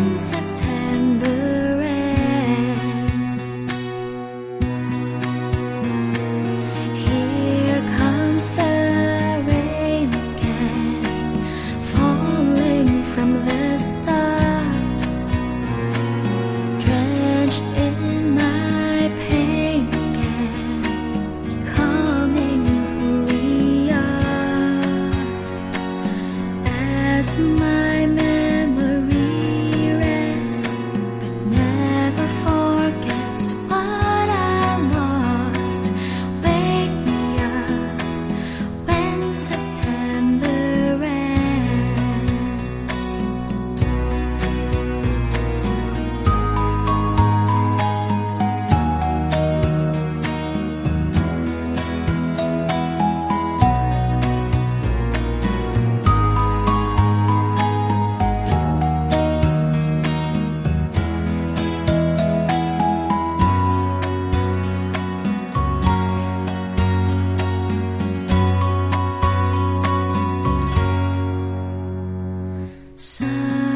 In September ends. Here comes the rain again, falling from the stars, drenched in my pain again, who we are. As Sun.